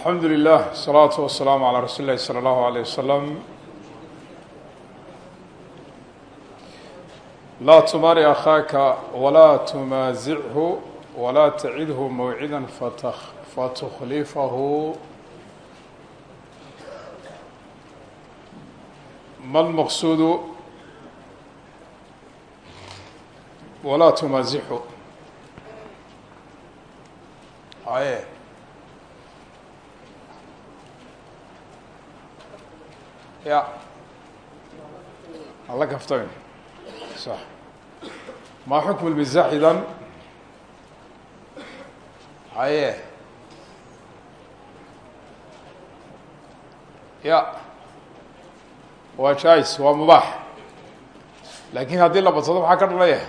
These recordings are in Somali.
alxamdu lilah asalaatu wasalaamu calaa rasuuli lahi sala allahu aleyh wasalam laa tumaari akhaaka walaa tumaasichu walaa tacidhu mawcida fatukhlifahu. Ma lmaqsuudu walaa tumaasixu aye. Ya alla kaftami sax maa xukmu lmizax idan? Haye ya waa jais waa mubaax laakin haddii la badsado maxaa ka dhalaya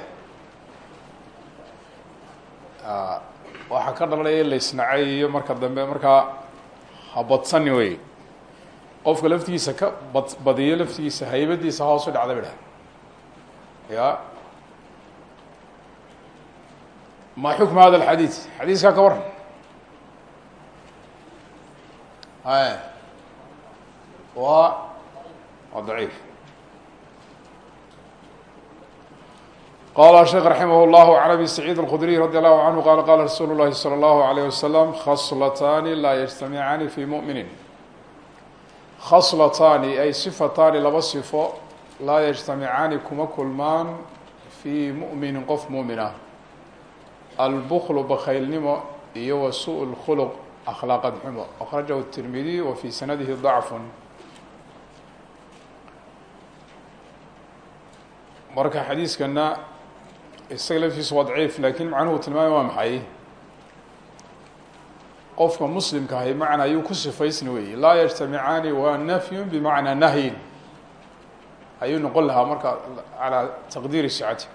waxaa ka dhalanaya laysnacay iyo marka dambe markaa ha badsani wey qofka laftigiisa ka bad badiyo laftigiisa haybadiisa hoos u dhacda ba dhah ya ma xukm hada alxadiid xadiiskaa ka waran hay wa waa daciif qala sheekh raximah اllahu can abi saciid اlkhudriy radi allahu canhu qala qala rasuulu llahi salى اllahu alayh wasalam khaslataani laa yajtamicaani fi muminin khaslataani ay sifataani laba sifo laa yajtamicaani kuma kulmaan fii mu'minin qof muumina albuklu bakaylnimo iyo wa su lkhuluq akhlaaqad xumo. Akhrajahu tirmidiy wa fii sanadihi dacfun marka xadiiskana isaga laftiisu waa daciif laakiin macnuhu tilmaamay qofka muslimka ahay macna ayuu ku sifaysni weyi laa yajtamicaani waa nafyu bimacnaa nahyin. Ayuu noqon lahaa marka calaa taqdiiri sicati.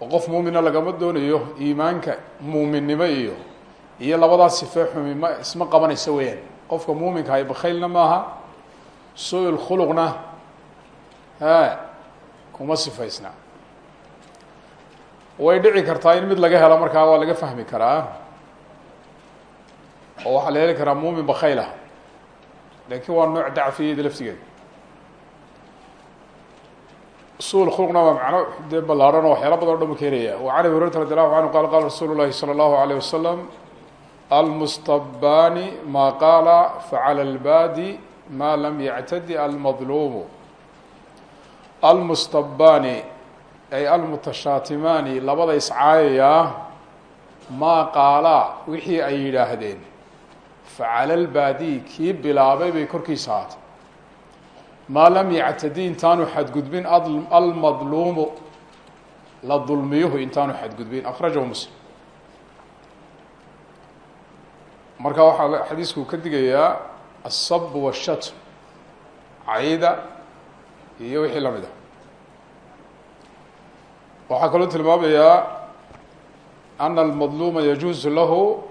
Oo qof muumina lagama doonayo iimaanka muuminnimo iyo iyo labadaa sife xumi ma isma qabanayso weeyaan. Qofka muuminka ahay bakaylna maaha su'il khuluqna ha kuma sifaysna. Way dhici kartaa in mid laga helo markaa waa laga fahmi karaa oo waxaa la heli karaa muumin bakayl ah laakiin waa nooc dacfiyada laftigeeda su'ul khuluqna waa macno dee ballaarhan oo waxyaala badan o dhan u keenaya. Wa can abi hurayrata radi allahu canhu qala qala rasuulu llahi salى allahu alayh wasalam almustabani ma qaala facala ma lam yactadi almadluumu. Almustabani ay almutashaatimaani labada iscaayayaa maa qaalaa wixii ay yidhaahdeen facala lbaadi kii bilaabay bay korkiisa ahaatay maa lam yactadi intaanu xadgudbin almadluumu la dulmiyuhu intaanu xadgudbin akhrajahu muslim marka waxaa xadiisku ka digayaa asab washatm cayda iyo wixii la mid a waxaa kaloo tilmaamayaa ana almadluuma yajuusu lahu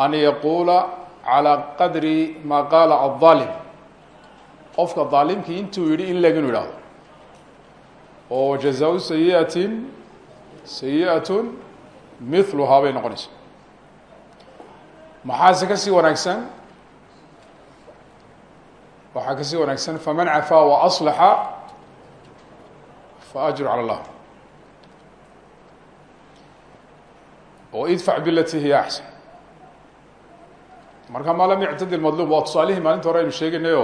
an yaquula calى qadri ma qaala aلظaalim qofka daalimkii intuu yihi in leg inu ihahdo oo jazaau sayiati sayiئaة miluhaa bay noqonaysa maxaase ka sii wanaagsan waxaa kasii wanaagsan faman cafaa وaصlaxa faajru calى اllah oo idfac bilati hiya axsan marka maa lam yactadi madluum waa tusaalihii maalinta hore aynu sheegaynayo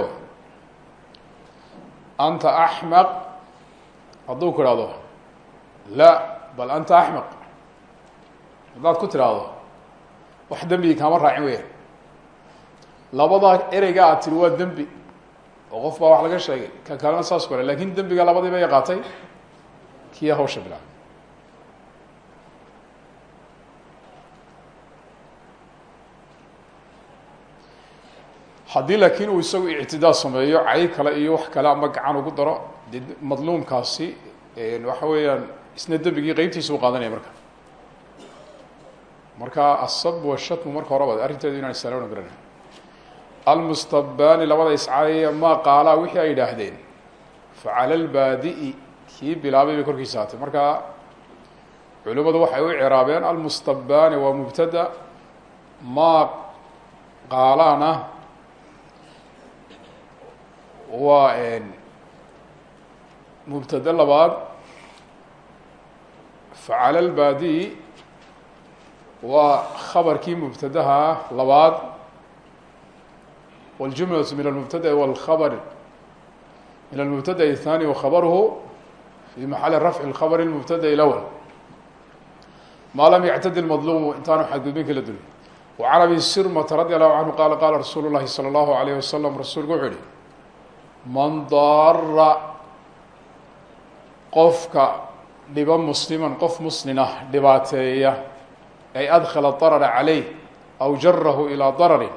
anta axmaq hadduu ku ihahdo la bal anta axmaq haddaad ku tidhaahdo wax dembigi kaama raacin weyaan labadaa ereyga aad tiri waa dembi oo qof baa wax laga sheegay. Ka kalena saas ku hore laakiin dembiga labadii bay qaatay. Kiya hawsha bilaab haddii laakiin uu isagu ictidaa sameeyo cay kale iyo wax kale ama gacan ugu daro de madluumkaasi waxa weeyaan isna dembigii qeybtiisa u qaadanaya marka. Marka asab washatmu marka horeba arrinteedu inaan isalona garana almustabani labada iscaayaya maa qaalaa wixii ay yidhaahdeen. Facala lbaadi-i kii bilaabay bay korkiisa haatay marka culimadu waxay u ciraabeen almustabaani waa mubtada maa qaalaana waa mubtade labaad facala lbaadi waa khabarkii mubtadaha labaad wاljumlaة min almubtada wاlkhabr min almubtada الثاني وkhabruhu fi maxali rafci اkhabr الmubtada اlأwl ma lam yctadi madlumu intaanu xadgudbin kala dulin وcan abi sirmata radi allahu canhu qala qala rasuulu llahi salى اllahu عalيyه wasalam rasuulku wuxuu yihi man daara qofka dhiba musliman qof muslinah dhibaateeya ay adkhala darara calayh aw jarahu ilaa dararin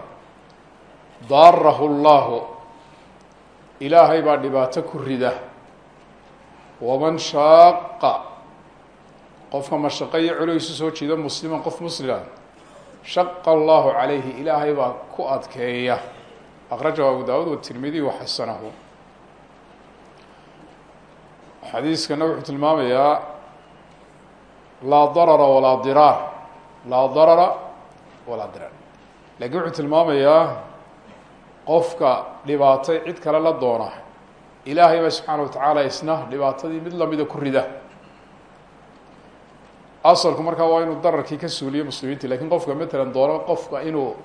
daarahu اllahu ilaahay baa dhibaato ku rida. Waman shaaqa qofka mashaqo iyo culeysu soo jeeda musliman qof muslima shaqa allahu calayhi ilaahay baa ku adkeeya akrajahu abu daawud watirmidiy waxasanahu xadiiskana wuxuu tilmaamayaa laa darara walaa diraar laa darara walaa diraar lakiin wuxuu tilmaamayaa qofka dhibaatay cid kale la doona ilaahay ba subxaana watacaala isna dhibaatadii mid lamida ku rida asalku markaa waa inuu dararkii ka suuliyo muslimiinta laakiin qofka matalan doono qofka inuu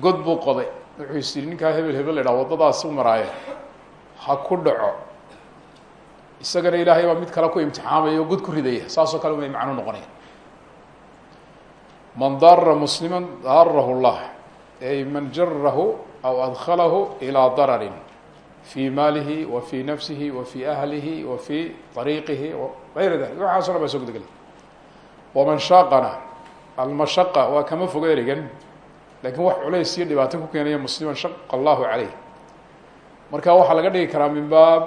god buu qoday wuxuu is yidhi ninkaa hebel hebel la idhaha waddadaas u maraaye. Ha ku dhaco. Isagana ilaahay baa mid kale ku imtixaamaya oo god ku ridaya. Saasoo kale umay macno noqonaya. Man darra muslima daarahu llah ay man jarahu aw adkhalahu ilىa dararin fii maalihi wa fii nafsihi wa fii ahlihi wa fii ariiqihi ayra dalik waxaaso dhan baa soo gudagelay waman shaaqana almashaqa waa kama erigan lakiin wax culays iyo dhibaato ku keenaya musliman shaqa allahu caleyh marka waxaa laga dhigi karaa min baab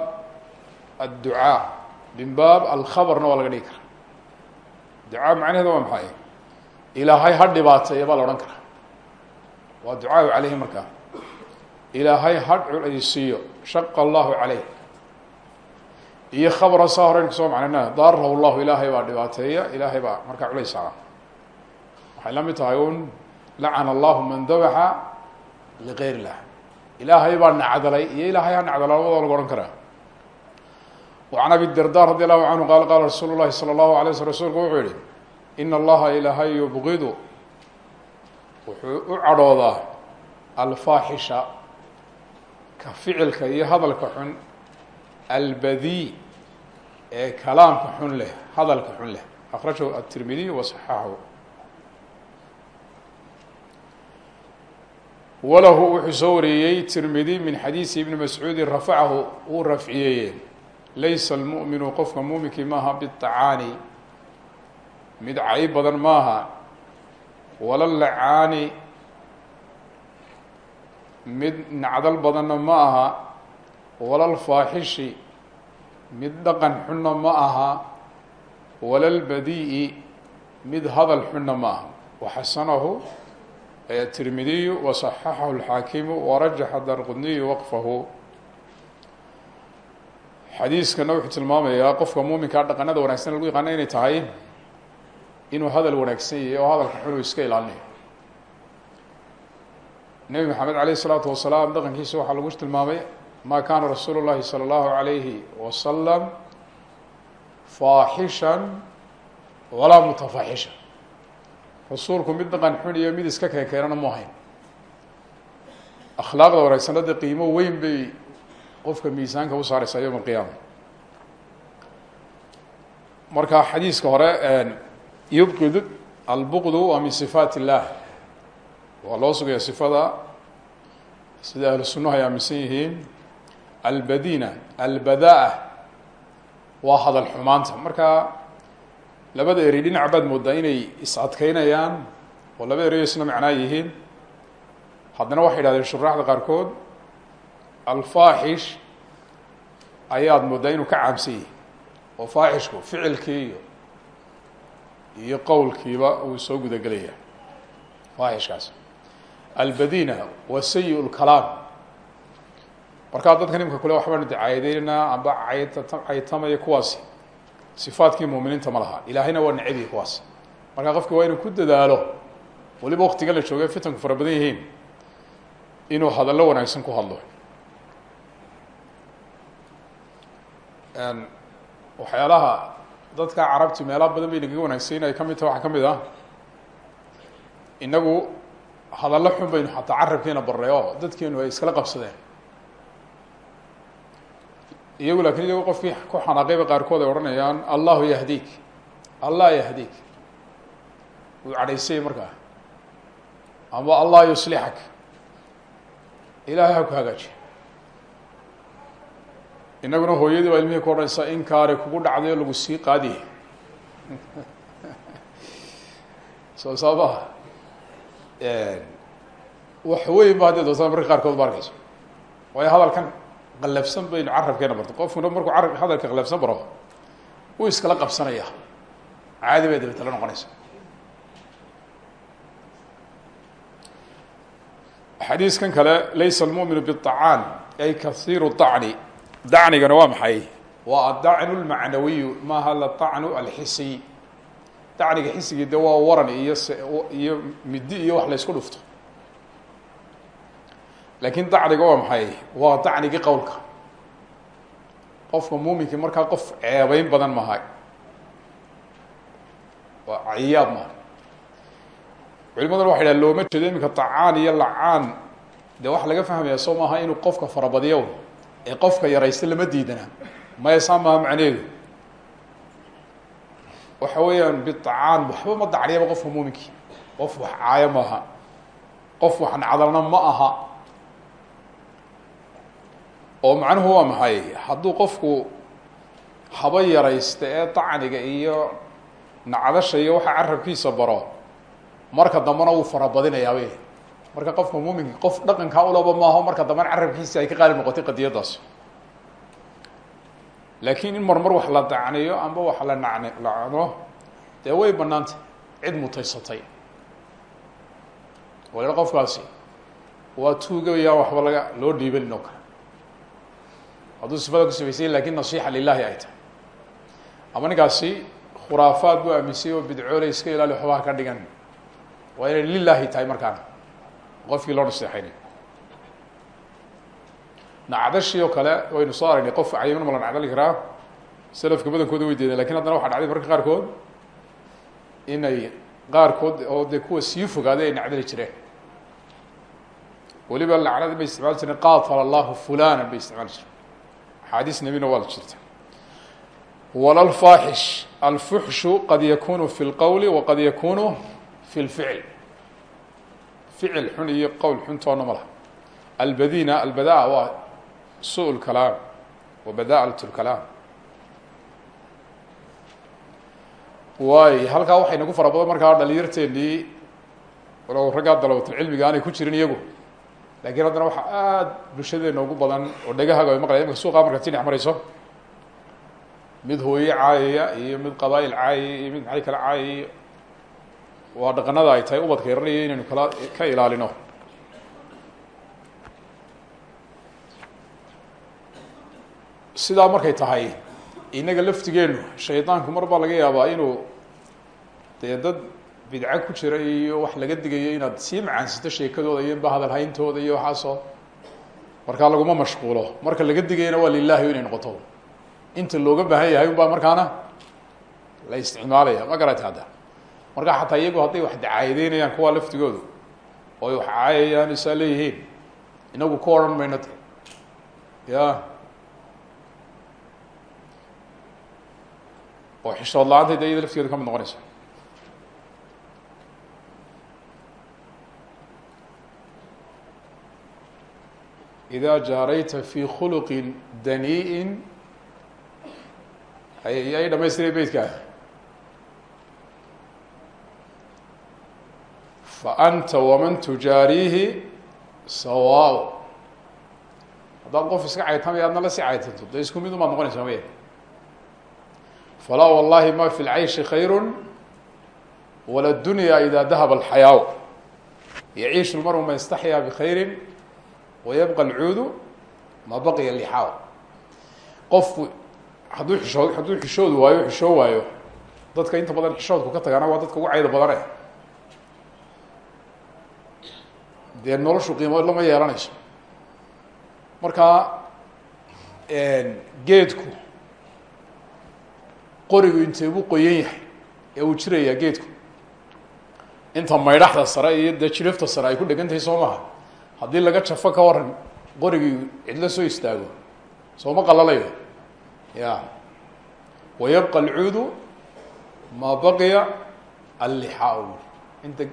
adducaa min baab alkhabarna waa laga dhigi karaa. Ducaa macnaheeda waa maxay? Ilaahay ha dhibaateeya baa la odhan karaa. Waa ducaau caleyhi markaa ilaahay ha culaysiiyo shaqa allahu caleyh iyo khabra saa horeyn ku soo macnayna daarahu llahu ilaahay baa dhibaateeya ilaahay baa markaa culays saara waxay lacana allahu man dabaxa ligayr illah ilaahay baa nacdalay iyo ilaahay ha nacdala labadoo lagu odhan karaa وعn abi الdardا radي الlahu canهu qala qala rasuulu الlahi salى الlahu عalيه wasl rsulku wuxuu yihi in allaha ilaahay yubgidu wuxuu u cadhoodaa alfaaxisha ka ficilka iyo hadalka xun albadi ee kalaamka xun leh hadalka xun leh akrajahu aلtirmidiy waصaxaxahu walahu wuxuu soo wariyey tirmidi min xadiisi ibni mascuudi rafacahu uu rafciyeeye laysa almu'minu qofka muuminkii maaha biاطacaani mid cayb badan maaha. Wala lacaani mid nacdal badanna ma aha wala lfaaxishi mid dhaqan xunna ma aha wala lbadii'i mid hadal xunna ma aha waxasanahu tirmidiyu wasaxaxahu lxaakimu warajaxa darqudniyu waqfahu. Xadiiskana wuxuu tilmaamayaa qofka muuminkaa dhaqanada wanaagsan lagu yaqaano inay tahay inuu hadal wanaagsan yahay oo hadalka xun uu iska ilaalinayo. Nebi maxamed caleyh isalaatu wasalaam dhaqankiisa waxaa lagu tilmaamay ma kaana rasuulu llahi sala allahu alayhi wasalam faaxishan walaa mutafaxishan rasuulku mid dhaqan xun iyo mid iska keenkeenana mu ahayn. Akhlaaqda wanaagsan hadda qiimo weyn bay qofka miisaanka u saareysaa yowma alqiyaama. Marka xadiiska hore yubqid albuqdu waa min sifaat illah waa loo sugaya sifada sida ahlu sunnahu ay aaminsan yihiin. Albadina albadaa waa hadal xumaanta. Marka labada erey dhinac baad moodaa inay is-adkeynayaan oo laba ereyo isna macnaa yihiin. Haddana waxay yidhahdeen shuraaxda qaarkood alfaaxish ayaad moodaa inuu ka caamsan yahay oo faaxishku ficilkii iyo iyo qowlkiiba uu soo gudagelaya faaxishkaas. Albadina waa sayi lkalaam markaa dadkan imika kule waxbaanu dacaayadeynaa amba cayt caytamaya kuwaasi sifaadkii muuminiinta ma laha. Ilaahayna waa necbihi kuwaas. Marka qofki waa inuu ku dadaalo waliba waktiga la joogay fitanku fara badan yihiin inuu hadallo wanaagsan ku hadlo. Waxyaalaha dadka carabti meelaha badan bay nagaga wanaagsan in ay ka mid taha waxaa ka mid ah. Inagu hadallo xun baynu xataa carabkiina barnay oo dadkeenu ay iskala qabsadeen iyagu laakiin iyago qofkii ku xanaaqayba qaarkood ay odhanayaan allahu yahdiik allah yahdiik wuu cadhaysay markaa. Ama allah yuslixak ilaahay ha ku hagaaji. Inaguna hooyadii baa ilmihii ku odhanaysaa in kaari kugu dhacday oo lagu sii qaadiye soo saabaha wax weyn ba haddii doontaa marka qaarkood ba arkayso waayo hadalkan qallafsan baynu carabkeena barto. Qofkuna markuu carab hadalka qallafsan baro wuu iskala qabsanaya caadi bay dabeetala noqonaysa xadiiskan kale laysa almu'minu biطacaan ay kahiiru طacni dacnigana waa maxay? Waa adacnu lmacnawiyu maaha latacnu alxisiy dacniga xisigii de waa waran iyo iyo midi iyo wax la ysku dhufto laakiin dacniga waa maxay? Waa dacnigii qowlka. Qofka muuminkii markaa qof ceebeyn badan mahay waa cayaab maha culimaduna waxay dhaha looma jeedo iminka tacaan iyo lacaan dee waxa laga fahmaya soo maaha inuu qofka farabadiyo ee qofka yaraysta lama diidana. Maya saa macneedu waxa weeyaan bitacaan waxba ma dacniyaba qofka muuminkii qof wax caayo maaha qof wax nacdalna ma aha oo macnuhu waa maxay? Hadduu qofku haba yaraysta ee dacniga iyo nacdasha iyo waxa carabkiisa baro marka dambena wuu farabadinayaabay marka qofka muuminka qof dhaqankaa ulaba maaho marka dambena carabkiisa ay ka qaalib noqotay qadiyadaas. Laakiin in marmar wax la dacniyo amba wax la nacni lacno dee way banaantay cid mutaysatay. Wala qofkaasi. Waa tuugayaan waxba laga loo dhiibanin oo kale hadduu sifada ku sifaysay laakiin nasixa lilahi ay tahay. Ama ninkaasi khuraafaad buu aaminsay oo bidcoole iska ilaali waxbaha ka dhigan. Waa inay lilahi tahay markaana qofkii loo naseexaynay nacdashii oo kale waynu soo aragnay qof cayiman ma la nacdali karaa. Selafka badankooda way deedeen laakiin haddana waxaa dhacday marka qaarkood inay qaarkood oo dee kuwa sii fogaaday ay nacdali jireen. Weliba lacnadi bay isticmaali jireen qaatala allahu fulana bay isticmaali jireen axaadiis nebina waa la jirta walalfaaxish alfuxshu qad yakunu fi lqowli waqad yakunu fi lficl ficil xun iyo qowl xuntoona ma laha. Albadina albadaa waa su lkalaam wa bada'at lkalaam waay halkaa waxay nagu fara badan markaa dhalinyarteenii raggaa dalabatulcilmiga aanay ku jirin iyagu lakiin haddana waxaa aada bulshadeena ugu badan oo dhagahaga ay maqlaya imaka suuqaa markaad si dhex marayso mid hooye caayaya iyo mid qabaa'il caayaya iyo mid maxay kala caayaya waa dhaqanada ay tahay ubadka yaranaya inaynu kala ka ilaalino. Sidaa markay tahay innaga laftigeenu shaydaanku mar baa laga yaabaa inuu dee dad bidco ku jira iyo wax laga digayo inaad sii macaansito sheekadooda iyo ba hadal hayntooda iyo waxaasoo. Markaa laguma mashquulo. Marka laga digayana waa lilahi inay noqoto. Inta looga baahan yahay un baa markaana la isticmaalaya. Ma garata hadda? Marka xataa iyagu hadday wax dacaayadeynayaan kuwaa laftigoodu oo ay wax caayayaan isaa leeyihiin inagu ku odhan mayno ya. Oo xishood la'aantay de iyada laftigeedu ka mid noqonaysa إda jaarayta fi khuluqi daniiءi ay dhamaystiray beytkaa faأnta waman tujaariihi sawaaء haddaad qof iska caytamaya adna la si caytanto de isku mid umaad noqonaysaa maya falaa wallahi ma fi اlcayshi khayr wala dunya ida dahaba اlxayaaء yaciish اlmaru ma yastaxyaa bkhayri wayabqa alcuudu ma baqiya lixaaw qofku hadduu xishood hadduu xishood waayo xishoo waayo dadka inta badan xishoodku ka tagaana waa dadka ugu cayda badane dee noloshu qiimo lama yeelanayso markaa geedku qorigu intee buu qoyan yahay ee uu jirayaa geedku inta maydhaxda sare iyo dee jirifta sare ay ku dhegan tahay soo maha haddii laga jafo ka waran qorigii cidlo soo istaago sooma qalalayo? Ya wayabqa alcuudu maa baqiya allixaa inta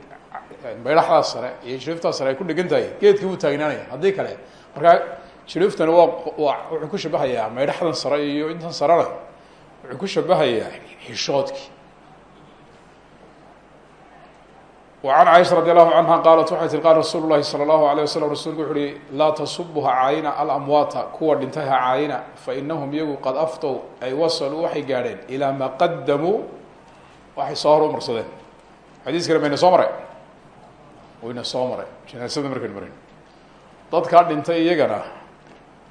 maydhaxdaa sare iyo jiriftaa sare ay ku dhegan tahay geedkii wuu taagnaanaya haddii kale. Markaa waa waa wuxuu ku shabahayaa maydhaxdan sare iyo intan sarena wuxuu ku shabahayaa xishoodkii وعn caiشha radي الlahu canha qaalat waxay tii qaal rasuul الlahi salى الlahu عalيه waslm rasulku wuxu uhi laa tasubha caayina alamwaata kuwa dhintay ha caayina fainahum iyagu qad aftow ay wasaluu waxay gaadheen ilaa ma qadamuu waxay soo hor umarsadeen xadiiskani mayna soo maray wayna soo maray janaasada markaynu marayn dadkaa dhintay iyagana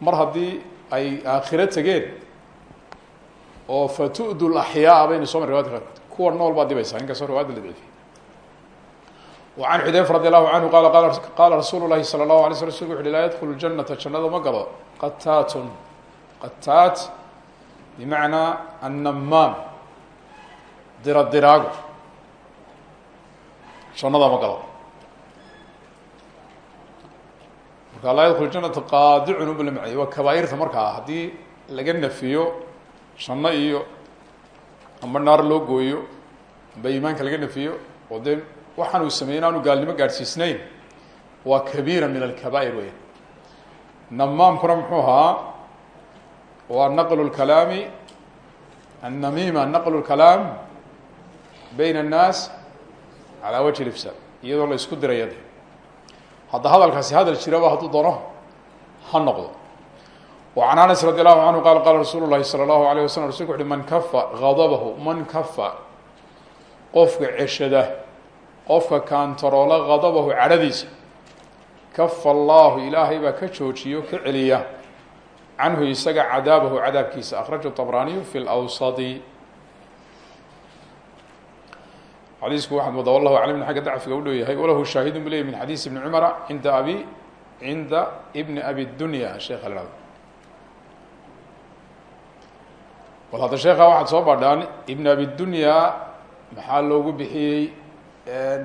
mar haddii ay aakhiro tegeen oo fatu'du laxyaa baynu soo maray riwayadka qaarkood kuwa nool baad dhibaysaa inkastoo riwayadda la dciifiy وعn xudayfa radي الlahu canhu qala qaala rasuulu الlahi salى الlahu alay sl rasulku wuxu uhi laa yadkulu janata jannada ma galo qataatun qataat bimacnaa annamaam dira diraago jannada ma galo marka laa yadkulu janata qaadicun uba la macnay waa kabaairta markaa haddii laga nafiyo janno iyo amba naar loo gooyo amba iimaanka laga nafiyo oo dee waxaan uu sameeyey inaanu gaalnimo gaadhsiisnayn waa kabiira min alkabaa'ir weya namaamkuna muxuu ahaa waa naqlu lkalaami annamiima naqlu lkalaam bayna annaas calaa wajhi lifsaad iyadoo la isku diraya de hadda hadalkaasi hadal jiraba hadduu doono ha noqdo وعn aنس radي الlahu عanهu qala qala rasuulu الlahi salى الlahu عalيه waslm rasulku uxu man kafa غadabahu man kafa qofka ceshada qofka kaantaroola gadabahu cadhadiisa. Kafa allahu ilaahay baa ka joojiyo ka celiya. Canhu isaga cadaabahu cadaabkiisa. Akhraja طabraaniyu fi اlawsadi xadiisku waxaad moodaa wallahu aclam in xagga dacfiga u dhow walahu shaahidun bu min xadiis ibni cumara cinda abi cinda bni abi dunya sheekha la hahdo bal hadda sheekha waxaad ibn abi dunya maxaa loogu bixiyey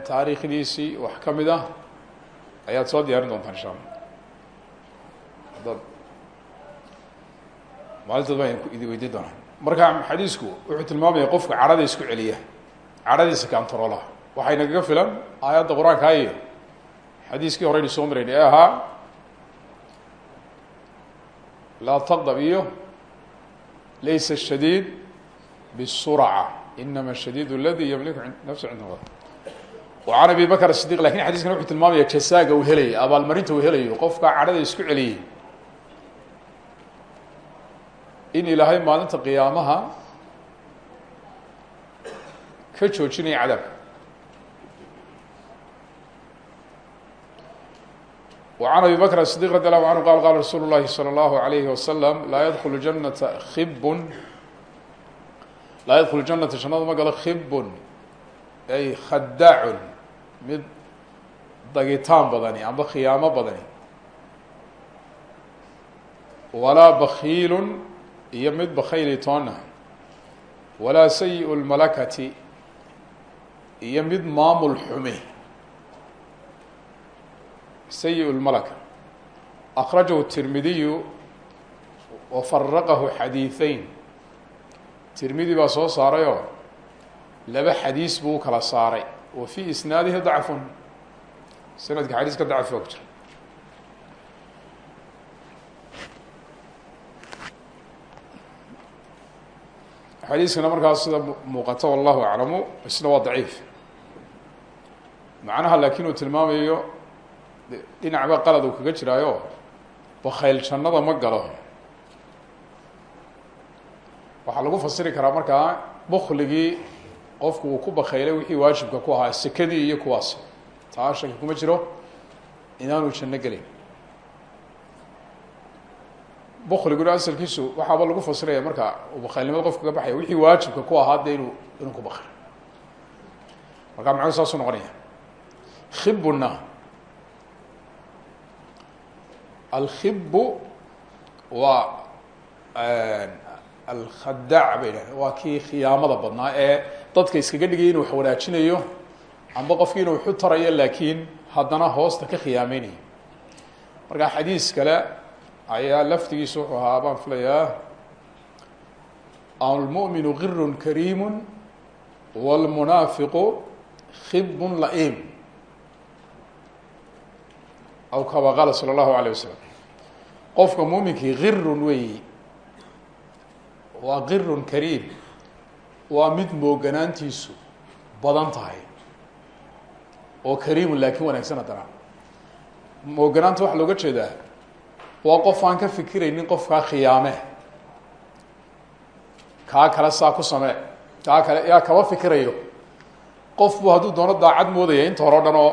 taariikhdiisii wax ka mid ah. Ayaad soo diyaarin doontaa insha alla haddaad maalintaad baan idi weydiin doonaa. Marka xadiisku wuxuu tilmaamaya qofka cadhada isku celiya cadhadiisa kantaroolaha waxay nagaga filan aayadda qur'aankaa iyo xadiiskii horeynu soo marayna ee ahaa laa taqdab iyo laysa shadiid bsuraca inama shadiid اladi ymliku nafsa cinda qad وعan abi bakr الصdiq lakin xadiskan wuxuu tilmaamaya jasaaga uu helayo abaalmarinta uu helayo qofka cadhada isku celiyey in ilaahay maalinta qiyaamaha ka joojinaya cadaabka وعan abi bakr الصdiq radي الlahu anhu qal qala rasuulu الlahi slى الlahu عalayhi waslm laa ydkulu janata khibun laa ydkulu janata jannada ma galo khibun ay khadaacun mid dagitaan badani amba khiyaamo badani. Walaa bakiilun iyo mid bakayli toona walaa sayi lmalakati iyo mid maamul xumi sayi lmalaka akrajahu tirmidiyu wa faraqahu xadiiثeyn tirmidi baa soo saarayoo laba xadiis buu kala saaray wa fii isnaadihi dacfun sanadka xadiiska dacfi baa ku jira xadiiskana markaas sida muuqato wallahu aclamu isna waa daciif macnaha laakiin uu tilmaamayo dhinacba qalad uu kaga jiraayo bakayl jannada ma galo waxaa lagu fasiri karaa markaa bukligii qofku uu ku bakaylay wixii waajibka ku ahaa sekadii iyo kuwaas. Taa kuma jiro inaanu janno gelin. Bukliguna asalkiisu waxaaba lagu fasiraya marka uu bakhaylnimada qofka ka baxaya wixii waajibka ku ahaa de inuu inuu ku bakay markaa macnu saasuu noqonaya? Khibuna alkhibu waa alkhadaac bay dhahdeen waa khiyaamada badnaa ee dadka iskaga dhigaya inuu wax wanaajinayo amba qofki inuu waxu tarayo laakiin haddana hoosta ka khiyaameynaya marka xadiis kale ayaa laftigiisu wuxuu ahaa baan filayaa almu'minu girun kariimu wاlmunaafiqu khibun laim aw kama qaala salى اllahu alيه wasalam qofka muuminkii girun weeyi waa girun kariim waa mid mooganaantiisu badan tahay oo kariimun laakiin wanaagsan haddana. Mooganaanta waxaa looga jeedaa waa qof aan ka fikiraynin qofkaa khiyaame. Kaa kale saa ku samee. Kaa kale yaa kama fikirayo. Qof buu hadduu doono daacad moodaya inta hore o dhan oo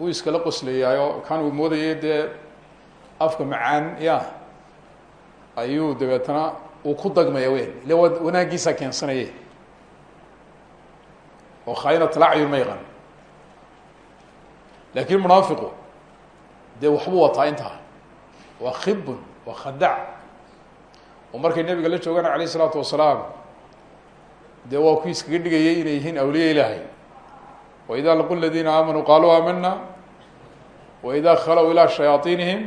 uu iskala qoslayaayo kan uu moodayay dee afka macaan ya ayuu dabeetana uu ku dagmaya weyn. Ile wa wanaaggiisaa keensanaye oo khaainat lacyun ma yaqan laakiin munaafiqu dee waxbuu wataa intaa waa khibun waa khadac oo markay nabiga la joogaan alayh isalaatu wasalaam dee waa ku iskaga dhigayay inay yihiin awliya ilaahay. Waida laqu ladiina aamanuu qaaluu aamana waida khalow ilaa shayaaiinihim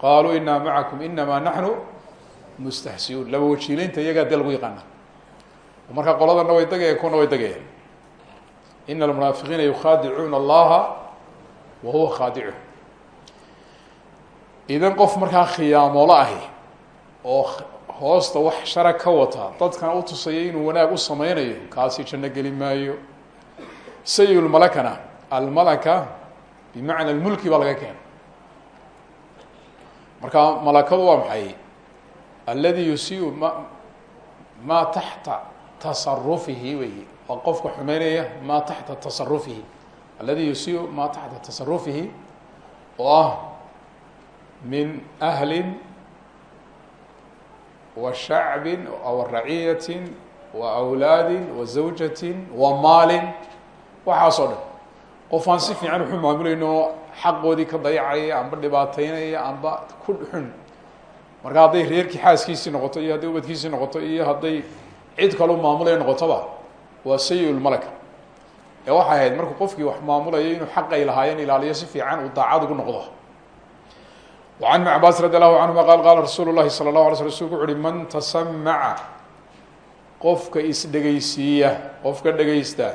qaaluu inaa macakum inama naxnu mustahsiyuun laba wajiileynta iyagaa dee lagu yaqaana markaa qoladana way dagayeen kuna way dagayeen ina almunaafiqiina yukhaadicuuna allaha wa huwa khaadicu idan qof markaa khiyaamoolo ahi oo hoosta wax shara ka wata dadkana u tusaya inuu wanaag u sameynayo kaasi janno geli maayo sayi lmalakana almalaka bimacna lmulki baa laga keena marka malakadu waa maxay aladi yusiu ma maa taxta tasarufihi wey waa qofka xumeynaya maa taxta tasarufihi aladi yusiu maa taxta tasarufihi oo ah min ahli wa shacbi wa raciyati wa awlaadi wa zawjati wa maalin. Waxaasoo dhan qof aan si fiican wuxu maamulayno xaqoodii ka dayacaya amba dhibaateynaya amba ku xun. Marka hadday reerkii xaaskiisii noqoto iyo hadday ubadkiisii noqoto iyo hadday cid kaleu maamulaya noqotoba waa sayi lmalak ee waxay ahayd markuu qofkii wax maamulayo inuu xaq ay lahaayeen ilaaliyo si fiican uu daacad ugu noqdo. Wacan ibn cabaas radi allahu canhuma qaal qaala rasuulu llahi sala llahu ala sl rasulku wuxu uhi man tasamaca qofka isdhegeysiiya qofka dhegeysta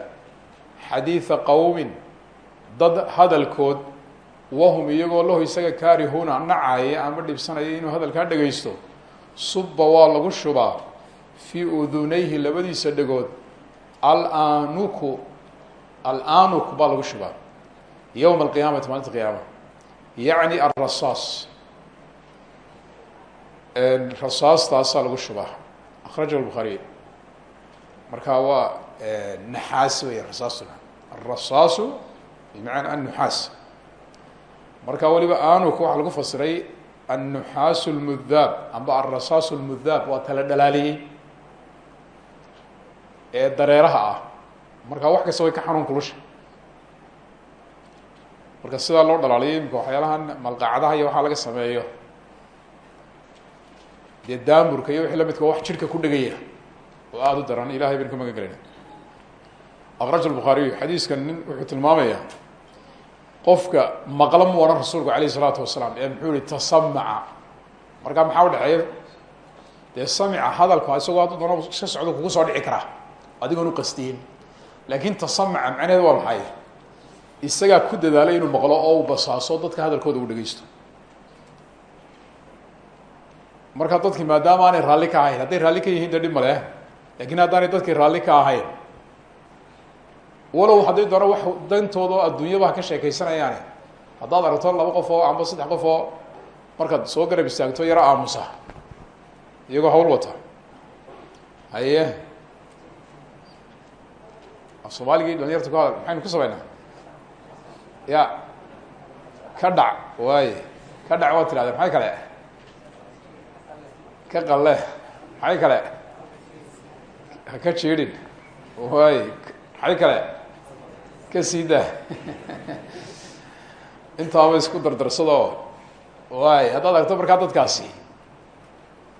xadiida qawmin dad hadalkood wahum iyagoo lahu isaga kaarihuuna nacaya ama dhibsanaya inuu hadalkaa dhegeysto suba waa lagu shubaa fii udunayhi labadiisa dhegood alanuku alanuk baa lagu shubaa. Yowma alqiyaamati maalinta qiyaama. Yacni alrasaas rasaastaasaa lagu shubaa. Akraja lbukhaariy marka waa naxaas wey rasaasuna alrasaasu bimacana annuxaas. Marka waliba anuk waxaa lagu fasiray annuxaasu lmudaab amba alrasaasu lmudaab waa tala dhalaaliyey ee dareeraha ah. Marka wax kasta way ka xanuun kulusha. Marka sidaa loo dhalaaliyo imika waxyaalahan malqacadaha iyo waxaa laga sameeyo. Dee daamurka iyo wixii lamidka wax jirhka ku dhegaya oo aada u daran ilahay baynu ka magan gelayna akraj lbukhaariyu xadiiskan nin wuxuu tilmaamayaa qofka maqla mu odhan rasuulku alayh isalaatu wasalaam ee muxuu yihi tasamaca. Markaa maxaa udhexeeya dee samica hadalka isagoo hadduu doona adigoon u qastiyin laakin tasamaca macnaheedu waa maxay? Isagaa ku dadaalay inuu maqlo oo uu basaaso dadka hadalkooda uu dhegeysto marka dadki maadaama aanay raalli ka ahayn hadday raalli ka yihiin de dhib maleh laakiin haddaanay dadkii raalli ka ahayn walow hadday doona wax dantooda oo adduunyaba ka sheekeysanayaane haddaad aragto laba qof oo amba saddex qof oo markaad soo garab istaagto yaro aamusa. Iyagoo hawl wata. Haye soomaaligii dhalinyarta ku hadal maxaynu ku samaynaa ya. Ka dhac waaye. Ka dhac waad tirahdeen maxay kale? Ka qalle maxay kale? Ha ka jiidhin waay maxay kale? Ka sii daa intaaba isku dardarsadoo? Waay haddaad aragto markaa dadkaasi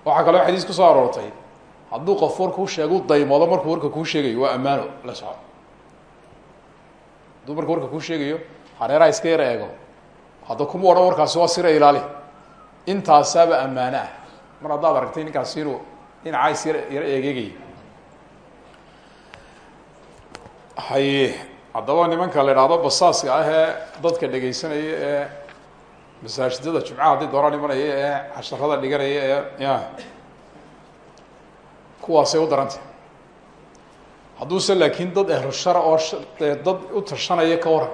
waxaa kaloo xadiis ku soo aroortay. Hadduu qof warkuu sheego u daymoodo markuu warka kuu sheegayo waa ammaano la soco hadduu markuu warka kuu sheegayo hareeraha iska yar eego. Hadda kuma odhan warkaasi waa sira ilaali. Intaasaaba ammaano ah. Mar haddaad aragtay ninkaasi inuu dhinacaa is yar yaro eegeegayo haye haddaba nimanka la idhaahdo basaaska ah ee dadka dhegaysanaya ee masaajidada jumcaha haddii dooraan imanaya ee casharada dhiganaya ee ya. Kuwaasay u darantay hadduuse laakiin dad ehlu shara oo dad u tashanaya ka waran.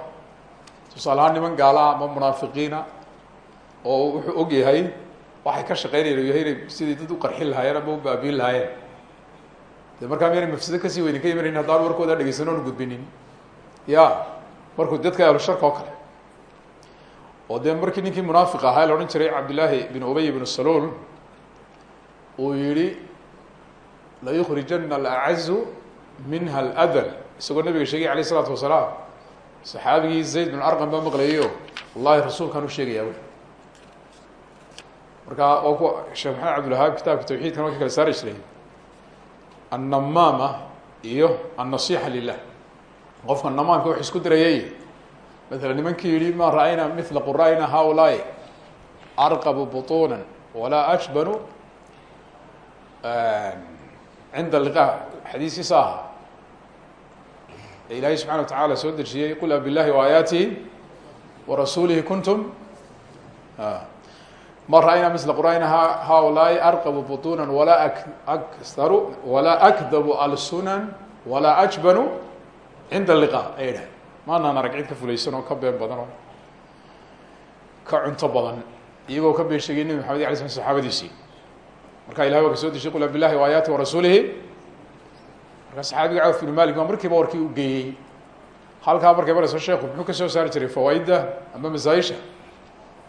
Tusaale ahaan niman gaala ama munaafiqiina oo wuxuu og yahay waxay ka shaqeynayaan yahay inay sidii dad u qarxin lahaayeen ama u baabiin lahaayeen. De markaa miyaynay mafsido ka sii weynin ka imanayn haddaan warkooda dhegeysan oonu gudbinin ya markuu dadka ahlu sharka oo kale. Oo dee markii ninkii munaafiq ahaa la odhan jiray cabdillaahi bin ubay bn saluul uu yihi layukrijana alacazu minha aladal isagoo nabiga sheegay alayh isalaatu wasalaam. Saxaabigii zayd bin arqam baa maqlayayo wallahi rasuulkaan u sheegaya markaa oo ku sheekh maxamed cabdilwahaab kitaabka tawxiidkan waa ka kala saari jiray. Annamaama iyo annasixa lilah qofka namaamka wax isku dirayay. Maala nimankii yihi ma ra'ayna mila qura'ina arqabu buطuna walaa ajbanu cinda liqa xadiiskiisa aha ee ilaahay subxana wa tacaala soo dejiyey qul a billahi waayaatihi warasuulihi kuntum. Ma ra'ayna mila qura'ina haulaai arqabu buطuna walaa akharu walaa akdabu alsunan walaa ajbanu cinda liqa ay dhahay maanaan arag ka fulaysan oo ka been badan oo ka cunto badan iyagoo ka been sheegay nebi maxamed ala slam saxaabadiisii. Marka ilahay ka soo deshay qul billahi waayaati warasuulihi markaa saxaabiga cawf binu malik baa markiiba warkii u geeyey. Halkaa markay marayso sheekhu muxuu ka soo saari jiray fawaaidda ama masaa-isha?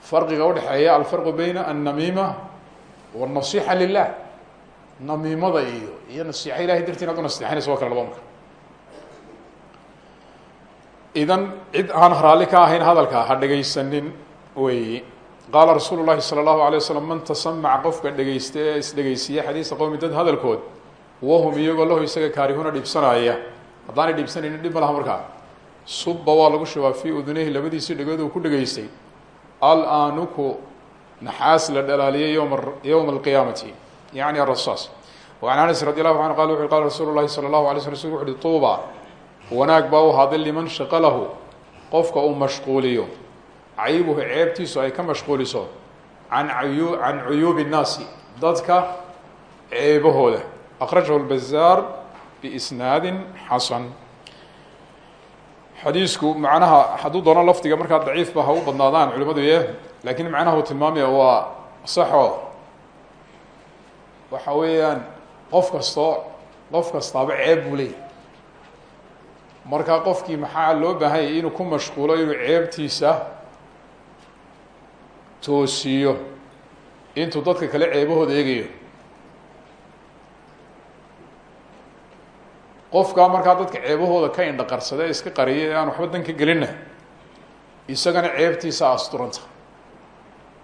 Farqiga udhexeeya alfarqu bayna annamiima wannasixa lilah namiimada iyo iyo nasixa ilahay dartii inaad u nasteexanaysa waa kale laba marka idan cid aan raalli ahayn hadalka ha dhegaysanin weeyi qaala rasuulu llahi salى اllahu alay waslm man tasamaca qofka dhegaysta ee isdhegaysiiya dad hadalkood wahum iyagoo lahu isaga kaarihuuna dhiibsanaya haddaanay dhiibsanaynin dhib ma laha markaa subba waa lagu shubaa fi udunayhi labadiisii dhegood uu ku dhageystay al anuku naxaas la dhalaaliyay yowma yowma alqiyaamati yacni arasaas an anas radi allahu canhu qala wuxu qala rasuulu llahi sala allahu alay sl rasulku wuxu uhi tuuba wanaag baa u haday liman shaqalahu qofka uu mashquuliyo caybuhu ceebtiisu ay ka mashquuliso an ayu can cuyuubi nnaasi dadka ceebahooda akrajahu اlbazaar biisnaadi xasan xadiisku macnaha hadduu doono lafdiga markaa daciifba ha u badnaadaan culimadu ye laakiin macnaha uu tilmaamaya waa saxo waxa weeyaan qof kastoo qof kastaaba ceeb buu leeyahy markaa qofkii maxaa loo baahanyay inuu ku mashquulo inuu ceebtiisa toosiyo intuu dadka kale ceebahooda eegayo qofkaa markaa dadka ceebahooda ka indhaqarsada iska qariya ee aan waxba dan ka gelinna isagana ceebtiisa asturanta.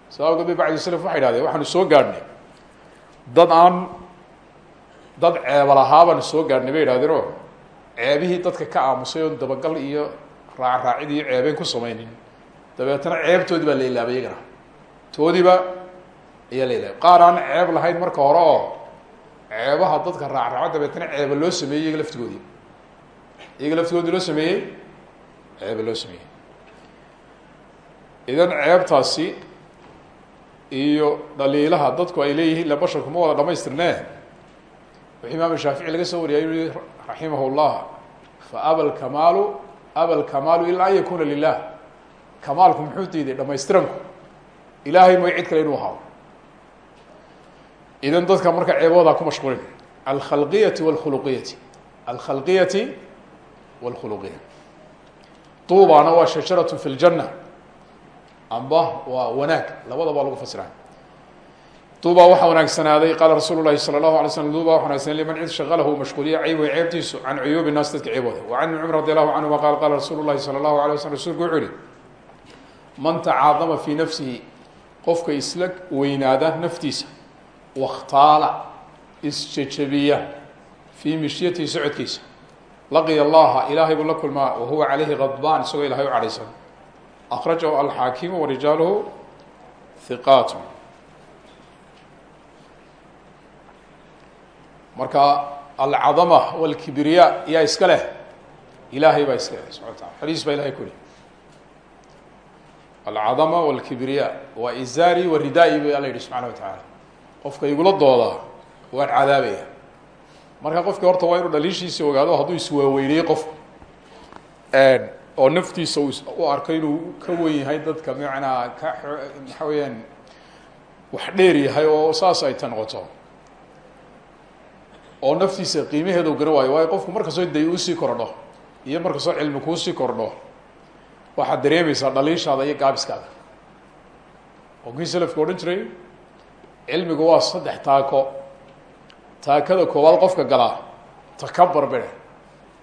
Saa awgeed bay bacdi slf waxay idhahdeen waxaanu soo gaadhnay. Dad aan dad ceeba lahaabaan soo gaadhnay bay idhahdeen o ceebihii dadka ka aamusay oon dabagal iyo raacraacid iyo ceebeyn ku samaynin. Dabeetana ceebtoodii baa la ilaabay iyagana. Toodiiba ayaa la ilaabay. Qaar aan ceeb lahayn marka hore oo ceebaha dadka raacraaco dabeetana ceeba loo sameeyey iyaga laftigoodii iyaga laftigoodii loo sameeyey ceeba loo sameeyey. Idan ceebtaasi iyo dhaliilaha dadku ay leeyihiin la basharku ma wada dhamaystirne wuxuu imaam shaafici laga soo wariyay ui raximah llah faaba lkamaalu aba lkamaalu ilaa an yakuna lilah kamaalku muxuu diiday dhamaystiranku ilaahay mooy cid kale inuu ahaado idan dadka marka ceeboodaa ku mashquulin alkhalqiyati wاlkhuluqiyati alkhalqiyati wاlkhuluqiya tuubana waa shajarat fi اljanna amba waa wanaag labadaba lagu fasiraa duubaa waxaa wanaagsanaaday qaala rasuulu lahi salى اlahu alay slm duuba waxa wanagsanay liman cid shaqalahu mashquuliya caybuhu ceebtiisu can cuyuubi naas dadka ceebooda wa can ibni cumr radi allahu canhuma qaal qaala rasuulu lahi salى اlahu alay waslm rasulku wuxuu yihi man tacaadama fii nafsihi qofka isla weynaada naftiisa wakhtaala isjejebiya fii mishyatihi socodkiisa. Laqiya allaha ilaahay buu la kulmaa wahuwa calayhi kadbaan isagoo ilahay u cadhaysan. Akrajahu alxaakimu warijaaluhu hiqaat marka alcadama walkibriya yaa iska leh ilaahay baa iska leh subxana wa taala xadiis baa ilahay ku yihi alcadama walkibriya waa izaari wa ridaa-i bu alla yihi subxana wa tacaala qofka igula doodaa waan cadaabaya marka qofkii horta waa inuu dhaliishiisa ogaado hadduu iswaaweyneyey qofku oo naftiisa u arko inuu ka wen yahay dadka macnaa ka maxa weeyaan wax dheer yahay oo saas ay ta noqoto. Oo naftiisa qiimaheeda u gara waayo waayo qofku markastoo day uusii kordho iyo markastoo cilmi kuusii kordho waxaad dareemaysaa dhaliishaada iyo gaabiskaada. Oo kii selafka odhan jiray cilmigu waa saddex taako. Taakada koowaad qofka galaa takabar bere.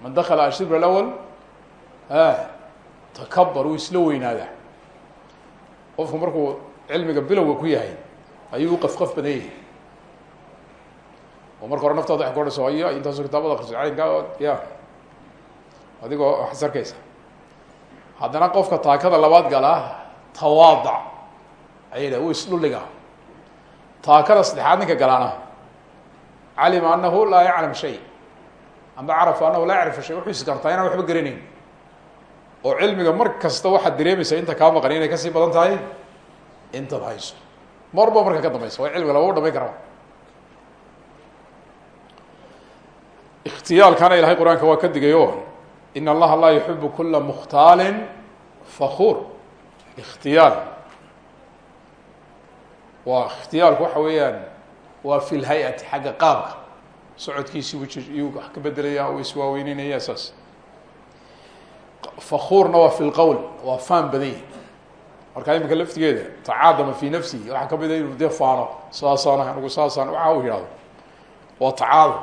Man dakala ashibr alawal a takabar wuu isla weynaadaa. Qofku markuu cilmiga bilowga ku yahay ayuu u qafqaf badan yahay. Oo marka hore naftaada wa ku odhayso aya intaasoo kitaabada akriso caynka ya adigoo waxas arkaysa haddana qofka taakada labaad galaa tawaadac ayay dha wuu isdhuligaa taakada saddexaad ninka galaana calima anahu laa yaclam shay. Amba carafa anahu laa yacrifu shay. Wuxuu isgartaa inaan waxba garanayn. Oo cilmiga mar kasta waxaad dareemaysaa inta kaa maqan inay ka sii badan tahay intaad hayso marba marka ka dambaysa waa cilmiga lama dhamayn karaba ikhtiyaalkana ilahay qur'aanka waa ka digayo in allaha laa yuxibu kula mukhtaalin fakuur ikhtiyaal waa ikhtiyaalku waxa weeyaan waa fi lhay-ati xagga qaabka. Socodkiisi iyuu ka bedelaya uu iswaaweynenaya saas. Fakuurna waa fi lqowl waa faan badan yahi marka imika laftigeeda fi nafsihi waxaa ka mid a inuu dee faano saasaan saasaan waxa u yihahdo waa tacaadum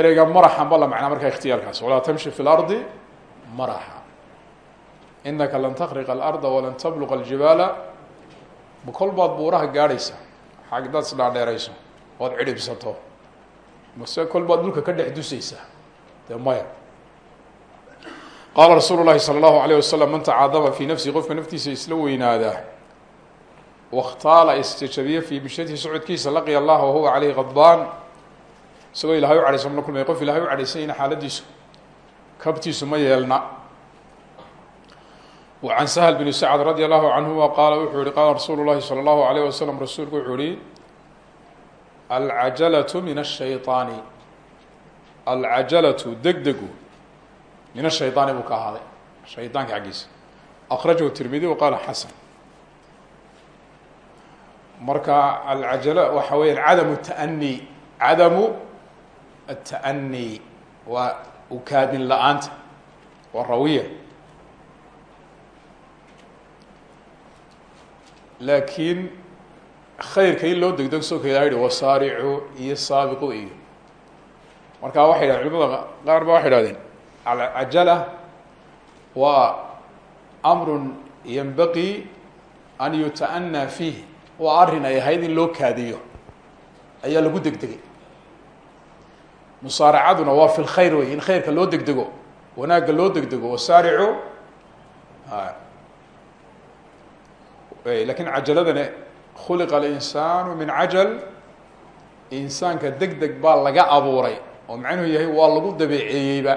ereyga maraxan ba la macnaa markaa ikhtiyaalkaas walaa tamshi fi lardi maraxa inaka lan takriqa alarda walan tabluqa aljibaala ma kol baad buuraha gaadhaysa xagdaad isdhaadheerayso oad cidhibsato. Mase kol baad dhulka ka dhex dusaysaa dee maya. Qaala rasuulu llahi salى اllahu alayh wasalam man tacaadama fii nafsihi qofka naftiisa isla weynaadaa wakhtaala isjajabiye fii bishatihi socodkiisa laqiya allaha wahuwa caleyhi qadbaan isagoo ilahay u cadhaysan la kulmay qof ilahay u cadhaysanyana xaaladiisu kabtiisu ma yeelna wa can sahl bn sacd radi allahu canhuma qaala wuxuu yihi qaala rasuulu llahi salى اllahu alayh wasalam rasuulku wuxuu yihi alcajalatu min ashayطaani alcajalatu degdegu min ashayطaani buu ka ahaaday shayطaanka xaggiisa akrajahu tirmidi wa qaala xasan marka alcajala waxa weya cadamu taani cadamu ata'ani waa ukaadin la'aanta waa rawiya laakiin khayrka in loo degdeg soo ka ilaha yihi wasaaricu iyo saabiqu iyo marka waxay yidhahdeen culimada qaar ba waxay idhahdeen alcajala waa amrun yanbaqi an yuta'anaa fiih waa arrin ay ahayd in loo kaadiyo ayaa lagu degdegay musaaracaduna waa fi lkhayr wey in khayrka loo degdego wanaagga loo degdego wasaaricu laakiin cajaladana khuliqa alinsaanu min cajal insaanka deg deg baa laga abuuray oo macnuhu yahay waa lagu dabeeceeyeyba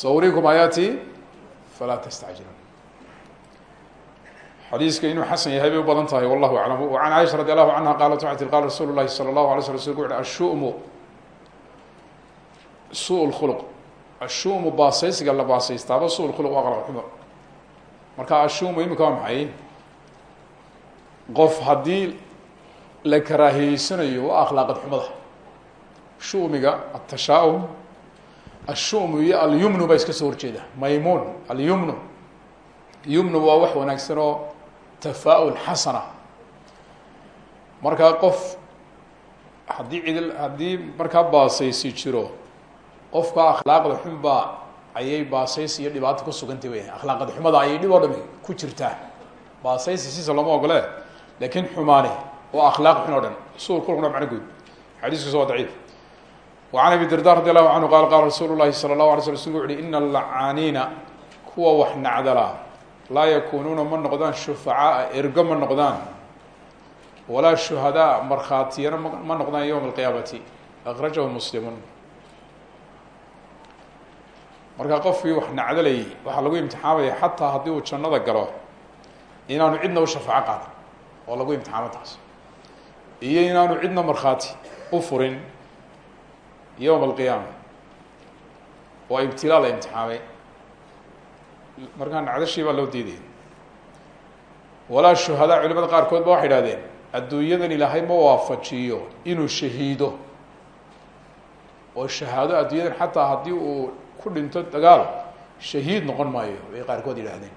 sawrikum ayaati falaa tastacjilan xadiiska inuu xasan yahay bay u badan tahay wallahu aclam an caaisha radi allahu canha qaalat waxay tii qala rasuulu lahi salى اllahu alay sl rasulku wuxu ashu'mu su lkhuluq ashu'mu baasaysiga la baasaystaaba su lkhuluq waa qalaq xumo. Marka ashu'mu imika waa maxay? Qof haddii la karaahiyeysanayo waa akhlaaqad xumada. Shumiga atashaa-um ashumu iyo alyumnu baa iska soo horjeeda. Maymuun alyumnu. Yumnu waa wax wanaagsan oo tafaa-ul xasana. Markaa qof haddii cid haddii markaa baasaysi jiro qofka akhlaaqda xunbaa ayay baasaysi iyo dhibaato ku sugantay weyan akhlaaqda xumada ayay dhib oo dhami ku jirtaa. Baasaysi siisa lama ogole laakiin xumaane oo akhlaaq xun oo dhan. Su kulkuna guud. Xadiiskuis waa daciif. Wacan abi darda radi allahu canhu qaal qaala rasuulu llahi sala llahu alay sl slku uhi kuwa wax nacdalaa laa yakunuuna ma noqdaan shufacaaa ergo ma noqdaan. Walaa shuhadaa markhaatiyana ma noqdaan ywma اlqiyaamati akrajahu muslimun. Marka qofkii wax nacdalayay waxaa lagu imtixaamaya xataa haddii uu jannada galo inaanu cidna u shafaaco qaadan oo lagu imtixaamo taas iyo inaanu cidna markhaati u furin yowma alqiyaama. Waa ibtilaa la imtixaamay markaa nacdashii baa loo diidaya walaa shuhadaa culimada qaarkood ba waxay idhahdeen adduunyadan ilaahay ma waafajiyo inuu shahiido oo shahaado adduunyadan xataa haddii uu ku dhinto dagaal shahiid noqon maayo bay qaarkood yidhahdeen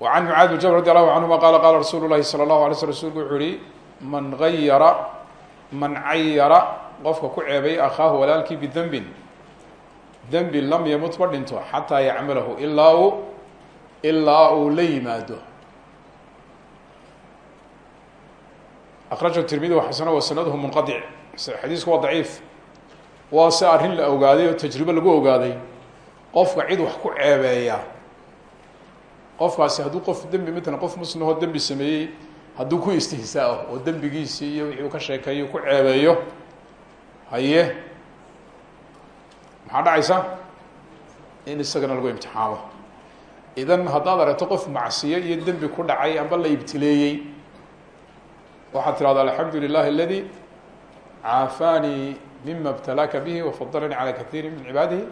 وعn mعاad بن jبر radي الlahu canهuma qala qala rasuulu الlahi salى الlahu alay sl rsulku wuxuu uhi man gayara man cayara qofka ku ceebay akhaahu walaalkii bidembin dembi lam yamut ma dhinto xataa yacmalahu ilaa uu ilaa uu la yimaado. Akrajahu tirmidi waxasana wa sanaduhu munqadic xadiisku waa daciif. Waa se arrin la ogaaday oo tajribe lagu ogaaday. Qofka cid wax ku ceebeeya. Qofkaasi hadduu qof dembi matalan qof muslimahoo dembi sameeyey hadduu ku istihsaao oo dembigiisii iyo wixii ka sheekeeyo ku ceebeeyo haye maxaa dhacaysa in isagana lagu imtixaamo idan haddaad aragto qof macsiyo iyo dembi ku dhacay amba la ibtileeyey waxaad tirahda alxamdu lilahi aladi caafaanii mima btalaaka bihi wafadalanii calى kaiiri min cibaadihi.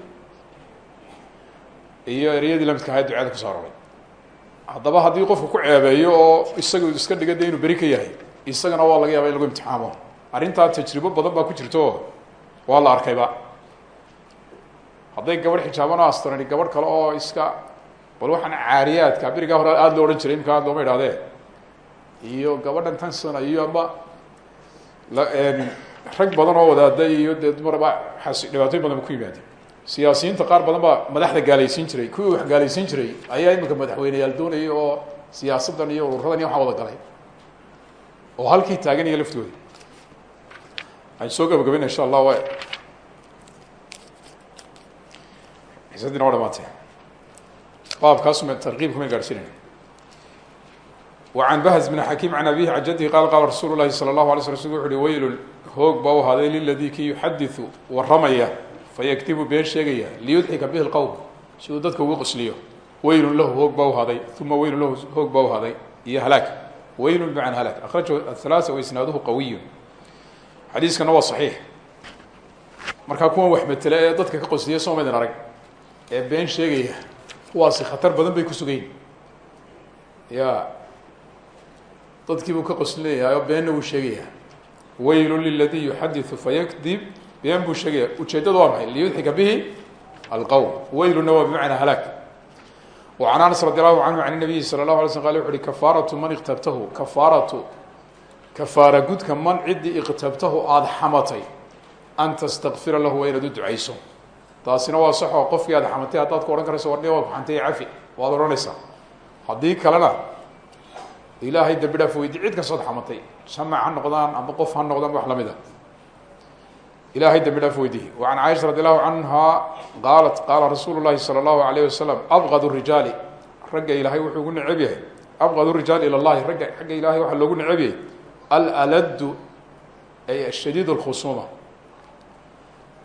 Iyo ereyadii lamidka ahayd ducada kuso aroray. Haddaba haddii qofku ku ceebeeyo oo isagu iska dhiga de inuu beri ka yahay isagana waa laga yaaba in lagu imtixaamo. Arrintaa tajribo badan baa ku jirto waa la arkayba hadday gabadh xijaaban oo asturani gabadh kale oo iska bal waxaan caariyaadka berigaa hore aada loo odhan jiray imika aad looma idhahdee iyo gabadhan tan sana iyo amba rag badan oo wadaada iyo dee dumarba as dhibaatooyin badan ba ku yimaadeen. Siyaasiyiinta qaar badan baa madaxda gaalaysiin jiray kuwii wax gaalaysiin jiray ayaa imika madaxweyneyaal doonayay oo siyaasaddan iyo ururadan iyo waxaa wada galay. Oo halkii taaganaya laftooda. Waxaan soo gabagabayna insha allah wa xisadina waa dhamaatee baabkaasuma tarkiibkuma gaadhsiinayna وعن بهز بن حكيم عن أبيه عن جده قال qال رsuل الlahi صلى الله عليه sل وu uhi weyl hoog ba u ahaaday liladii ki yuxadiثu waramaya fayaktibu been sheegaya liyudxika bihi اlqowm si uu dadka ugu qosliyo weylun lahu hoog ba uhaaday uma weylun lahu hoog ba uhaaday iyo halaag weylun bcan halaag akrajahu aلثaلaثة waisnaaduhu qawiy xadiiskana waa صaxiix markaa kuwan wax metele ee dadka ka qosliya soo maydin arag ee been sheegaya kuwaasi khatar badan bay ku sugayin ya dadkii buu ka qoslinaya oo beenna wuu sheegaya weylu liladii yuxadiثu fayakdib been buu sheegaya ujeeddadu waa maxay liyudxika bihi alqowm weyluna waa bimacnaa halaag وعن أنس رضي الله عنه عن النبي صلى الله عليه وسلم قال وxu uhi كفاaرة mن اkتبته كفاaرة كفاaرة gudka man cidii اkتبtahu aada xamatay أn تsتغفira lahu waa inaad u ducayso taasina waa saxoo qofkii aad xamantay haddaad ku odhan karayso wardhiga waa ku xantay cafi? Waad odhanaysaa. Haddii kalena ilaahay dambi dhaaf weydi cid kastood xamantay samac ha noqdaan ama qof ha noqdaan wax la mid a ah. ilahay dambi wa can caaisha radi allahu canha qaalat qaala rasuulu llahi salى allahu alayh rijaali. Ragga ilaahay wuxuu ugu necab yahay. Abqad rijaal ila llahi ragga xagga ilahay waxaa loogu necab yahay. Alaladu ay shadiid اlkhusuuma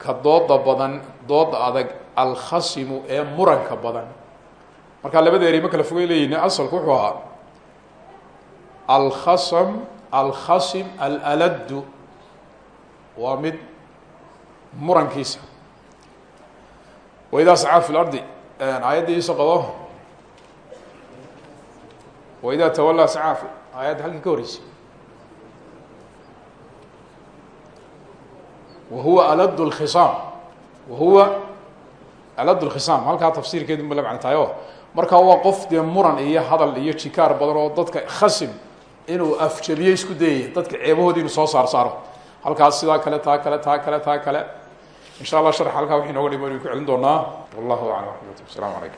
ka dooda badan dooda adag alkhasimu ee muranka badan. Markaa labada eri ma kala fogay leeyihiin asalku wuxuu ahaa alkhasm alkhasim alaladu waa mid murankiisa. Waidaa sacaa fi lardi aayadda iiso qabo waidaa tawallaa sacaa aayadda halkii ka horeysay wa huwa alad اlkhisaam wahuwa alad lkhisaam halkaa tafsiirkeedu ma la macno tahay o markaa waa qof dee muran iyo hadal iyo jikaar badan oo dadka khasim inuu afjabiyo isku dayaya dadka ceebahoodi inuu soo saar saaro. Halkaas sidaa kale taa kale taa kale taa kale. In sha allah sharx halkaa wixii nooga dhimo inu ku celin doonaa wallahu aclam asalaamu calaykum